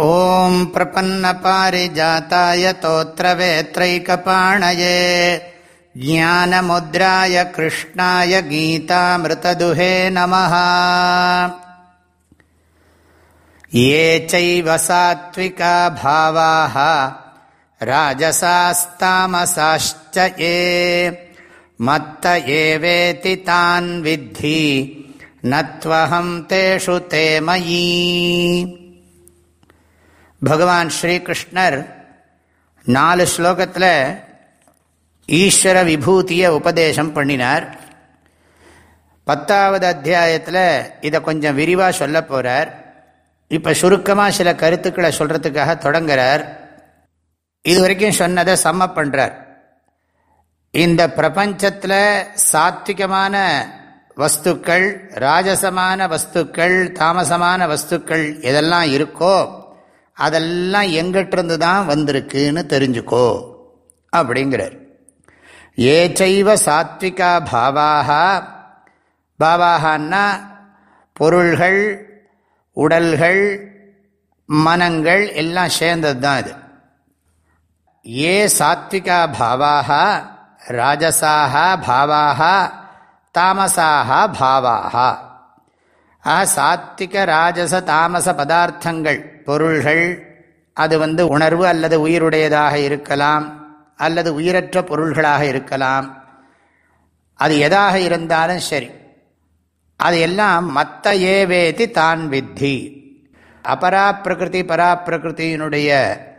ॐ प्रपन्नपारिजाताय तोत्रवेत्रैकपाणये ज्ञानमुद्राय कृष्णाय गीतामृतदुहे नमः ये चैव सात्विका भावाः राजसास्तामसाश्च ये मत्त एवेति तान् विद्धि न त्वहं तेषु ते मयि பகவான் ஸ்ரீகிருஷ்ணர் நாலு ஸ்லோகத்தில் ஈஸ்வர விபூதியை உபதேசம் பண்ணினார். பத்தாவது அத்தியாயத்தில் இதை கொஞ்சம் விரிவாக சொல்ல போகிறார் இப்போ சுருக்கமாக சில கருத்துக்களை சொல்கிறதுக்காக தொடங்குறார். இது வரைக்கும் சொன்னதை சம்ம பண்ணுறார் இந்த பிரபஞ்சத்தில் சாத்விகமான வஸ்துக்கள் ராஜசமான வஸ்துக்கள் தாமசமான வஸ்துக்கள் எதெல்லாம் இருக்கோ அதெல்லாம் எங்கிட்டிருந்து தான் வந்திருக்குன்னு தெரிஞ்சுக்கோ அப்படிங்கிறார். ஏச்சைவ சாத்விகா பாவாகா பாவாகான்னா பொருள்கள் உடல்கள் மனங்கள் எல்லாம் சேர்ந்தது தான் இது. ஏ சாத்விகா பாவாக ராஜசாக பாவாக தாமசாக பாவாக ஆ சாத்திக ராஜச தாமச பதார்த்தங்கள் பொருள்கள் அது வந்து உணர்வு அல்லது உயிருடையதாக இருக்கலாம் அல்லது உயிரற்ற பொருள்களாக இருக்கலாம். அது எதாக இருந்தாலும் சரி. அது எல்லாம் மத்த ஏவேதி தான் வித்தி. அபராப்பிரகிருதி பராப்பிரகிருத்தியினுடைய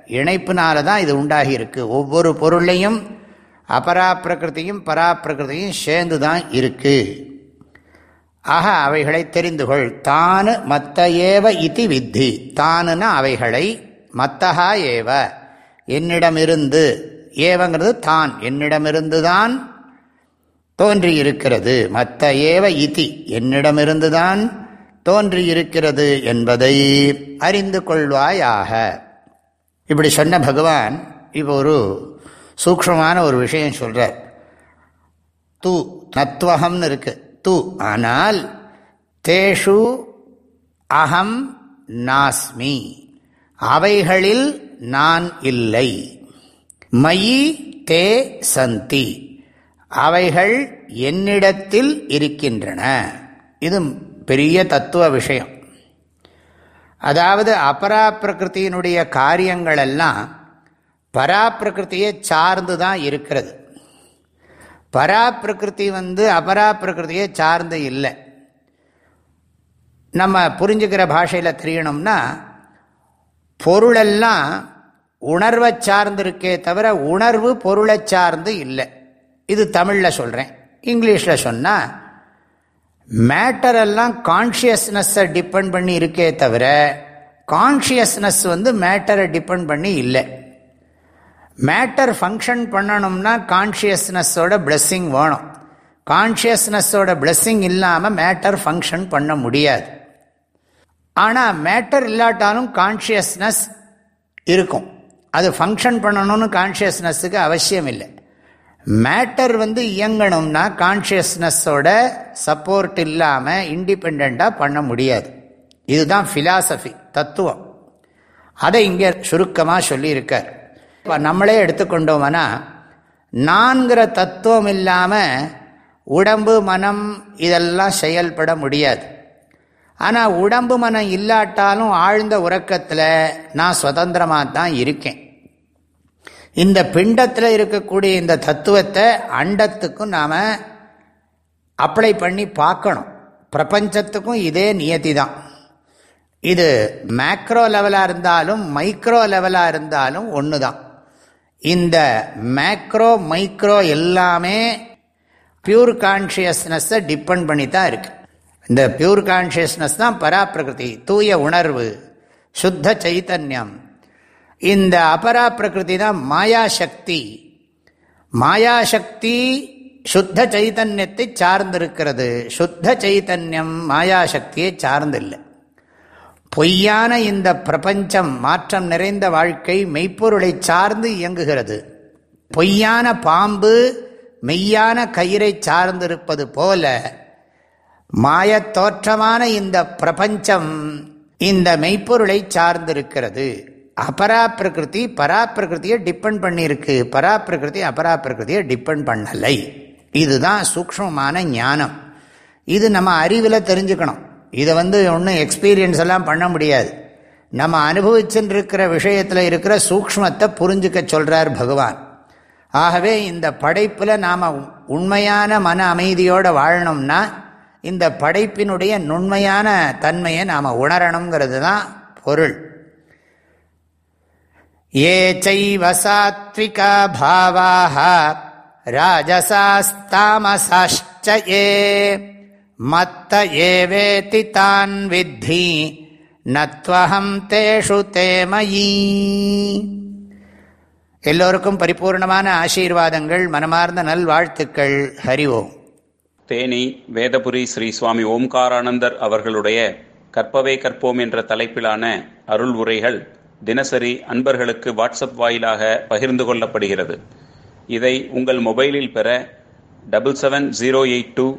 இணைப்பினால தான் இது உண்டாகி இருக்கு ஒவ்வொரு பொருளையும் அபரா பிரகிருதியும் பராப்பிரகிருதியும் சேர்ந்து தான் இருக்குது ஆக அவைகளை தெரிந்து கொள் தானு மத்த ஏவ இதி வித்தி. தானுன அவைகளை மத்தகா ஏவ. என்னிடமிருந்து ஏவங்கிறது தான். என்னிடமிருந்து தான் தோன்றியிருக்கிறது. மத்த ஏவ இதி. என்னிடமிருந்து தான் தோன்றியிருக்கிறது என்பதை அறிந்து கொள்வாயாக. இப்படி சொன்ன பகவான் இப்போ ஒரு சூக்ஷமான ஒரு விஷயம் சொல்கிறார் தூ நத்வகம்னு இருக்கு. து ஆனால் தேஷு அகம் நாஸ்மி. அவைகளில் நான் இல்லை. மயி தே சந்தி. அவைகள் என்னிடத்தில் இருக்கின்றன. இது பெரிய தத்துவ விஷயம். அதாவது அபரா பிரகிருத்தியினுடைய காரியங்கள் எல்லாம் பராப்பிரகிருத்தியை சார்ந்து தான் இருக்கிறது. பரா பிரகிருதி வந்து அபரா பிரகிருதியை சார்ந்து இல்லை. நம்ம புரிஞ்சுக்கிற பாஷையில் தெரியணும்னா பொருளெல்லாம் உணர்வை சார்ந்திருக்கே தவிர உணர்வு பொருளை சார்ந்து இல்லை. இது தமிழில் சொல்கிறேன் இங்கிலீஷில் சொன்னால் மேட்டர் எல்லாம் கான்ஷியஸ்னஸை டிபெண்ட் பண்ணி இருக்கே தவிர கான்ஷியஸ்னஸ் வந்து மேட்டரை டிபெண்ட் பண்ணி இல்லை. மேட்டர் ஃபங்க்ஷன் பண்ணணும்னா கான்ஷியஸ்னஸோட பிளஸ்ஸிங் வேணும். கான்ஷியஸ்னஸோட பிளஸ்ஸிங் இல்லாமல் மேட்டர் ஃபங்க்ஷன் பண்ண முடியாது. ஆனால் மேட்டர் இல்லாட்டாலும் கான்ஷியஸ்னஸ் இருக்கும். அது ஃபங்க்ஷன் பண்ணணும்னு கான்ஷியஸ்னஸுக்கு அவசியம் இல்லை மேட்டர் வந்து இயங்கணும்னா கான்ஷியஸ்னஸோட சப்போர்ட் இல்லாமல் இண்டிபெண்ட்டாக பண்ண முடியாது. இதுதான் ஃபிலாசபி தத்துவம். அதை இங்கே சுருக்கமாக சொல்லியிருக்கார். இப்போ நம்மளே எடுத்துக்கொண்டோம்னா நான்கிற தத்துவம் இல்லாமல் உடம்பு மனம் இதெல்லாம் செயல்பட முடியாது. ஆனால் உடம்பு மனம் இல்லாட்டாலும் ஆழ்ந்த உறக்கத்தில் நான் சுதந்திரமாக தான் இருக்கேன். இந்த பிண்டத்தில் இருக்கக்கூடிய இந்த தத்துவத்தை அண்டத்துக்கும் நாம் அப்ளை பண்ணி பார்க்கணும். பிரபஞ்சத்துக்கும் இதே நியதி தான். இது மேக்ரோ லெவலாக இருந்தாலும் மைக்ரோ லெவலாக இருந்தாலும் ஒன்று தான் இந்த மேக்ரோ மைக்ரோ எல்லாமே பியூர் கான்ஷியஸ்னஸை டிபெண்ட் பண்ணி தான் இருக்குது இந்த பியூர் கான்ஷியஸ்னஸ் தான் பராப்பிரகிருதி தூய உணர்வு சுத்த சைத்தன்யம். இந்த அபரா பிரகிருதி தான் மாயாசக்தி. மாயாசக்தி சுத்த சைத்தன்யத்தை சார்ந்திருக்கிறது. சுத்த சைத்தன்யம் மாயாசக்தியை சார்ந்தில்லை பொய்யான இந்த பிரபஞ்சம் மாற்றம் நிறைந்த வாழ்க்கை மெய்ப்பொருளை சார்ந்து இயங்குகிறது. பொய்யான பாம்பு மெய்யான கயிறை சார்ந்திருப்பது போல மாயத்தோற்றமான இந்த பிரபஞ்சம் இந்த மெய்ப்பொருளை சார்ந்திருக்கிறது. அபரா பிரகிருதி டிபெண்ட் பண்ணியிருக்கு. பராப்பிரகிருதி அபரா டிபெண்ட் பண்ணலை. இதுதான் சூக்மமான ஞானம். இது நம்ம அறிவில் தெரிஞ்சுக்கணும். இதை வந்து ஒன்றும் எக்ஸ்பீரியன்ஸ் எல்லாம் பண்ண முடியாது. நம்ம அனுபவிச்சுட்டு இருக்கிற விஷயத்தில் இருக்கிற சூக்மத்தை புரிஞ்சுக்க சொல்கிறார் பகவான். ஆகவே இந்த படைப்பில் நாம் உண்மையான மன அமைதியோடு வாழணும்னா இந்த படைப்பினுடைய நுண்மையான தன்மையை நாம் உணரணுங்கிறது தான் பொருள். ஏ சைவ சாத்விகா பாவாக ராஜசாஸ்தாமசாச்ச ஏ. மத்த ஏவேதி தான் வித்தி நத்வஹம் தேஷு தேமயீ. எல்லோருக்கும் பரிபூர்ணமான ஆசீர்வாதங்கள் மனமார்ந்த நல்வாழ்த்துக்கள். ஹரி ஓம். தேனி வேதபுரி ஸ்ரீ சுவாமி ஓம்காரானந்தர் அவர்களுடைய கற்பவே கற்போம் என்ற தலைப்பிலான அருள் உரைகள் தினசரி அன்பர்களுக்கு வாட்ஸ்அப் வாயிலாக பகிர்ந்து கொள்ளப்படுகிறது. இதை உங்கள் மொபைலில் பெற double seven zero eight two